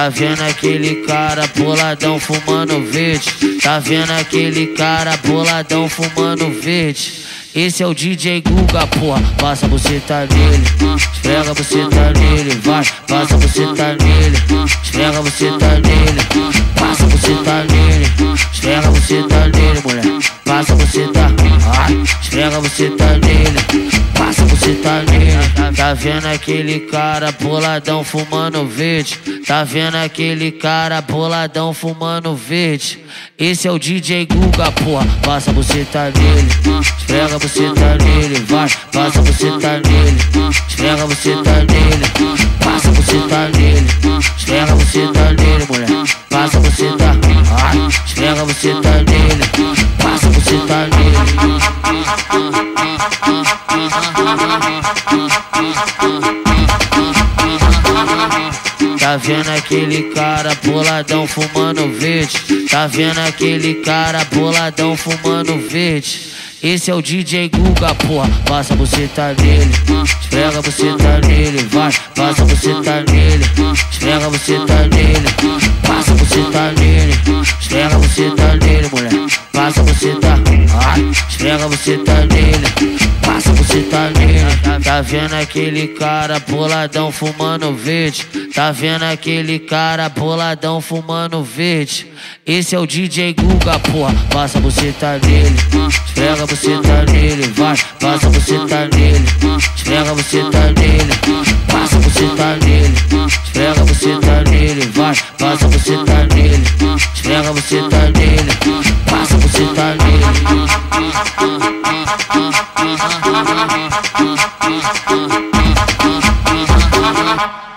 Tá vendo aquele cara boladão fumando verde? Tá vendo aquele cara boladão fumando verde? Esse é o DJ Guga, porra. Passa você tá nele, esfrega você tá nele, vai. Passa você tá nele, esfrega você tá nele, passa você tá nele, esfrega você tá nele, mulher. Você tá nele, passa você tá nele. Tá vendo aquele cara boladão fumando verde? Tá vendo aquele cara boladão fumando verde? Esse é o DJ Guga, porra. Passa você tá nele, esfrega você tá nele, vai. Passa você tá nele, esfrega você tá nele, passa você tá nele, esfrega você tá nele, mulher. Passa você tá, esfrega você tá nele, passa você tá nele. Tá vendo aquele cara boladão fumando verde? Tá vendo aquele cara boladão fumando verde? Esse é o DJ Guga, porra. Passa você tá nele, esfrega você tá nele, vai. Passa você tá nele, esfrega você tá nele, passa você tá nele, esfrega você tá nele, mulher. Passa você tá, ai, esfrega você tá nele, passa você tá nele. Tá vendo aquele cara boladão fumando verde? Tá vendo aquele cara boladão fumando verde? Esse é o DJ Guga, porra. Passa você tá nele, esfrega você tá nele, vai. Passa você tá nele, esfrega você tá nele, Você tá nele, passa a buceta tá nele. Thank